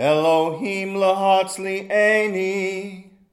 Elohim lahatzli eni.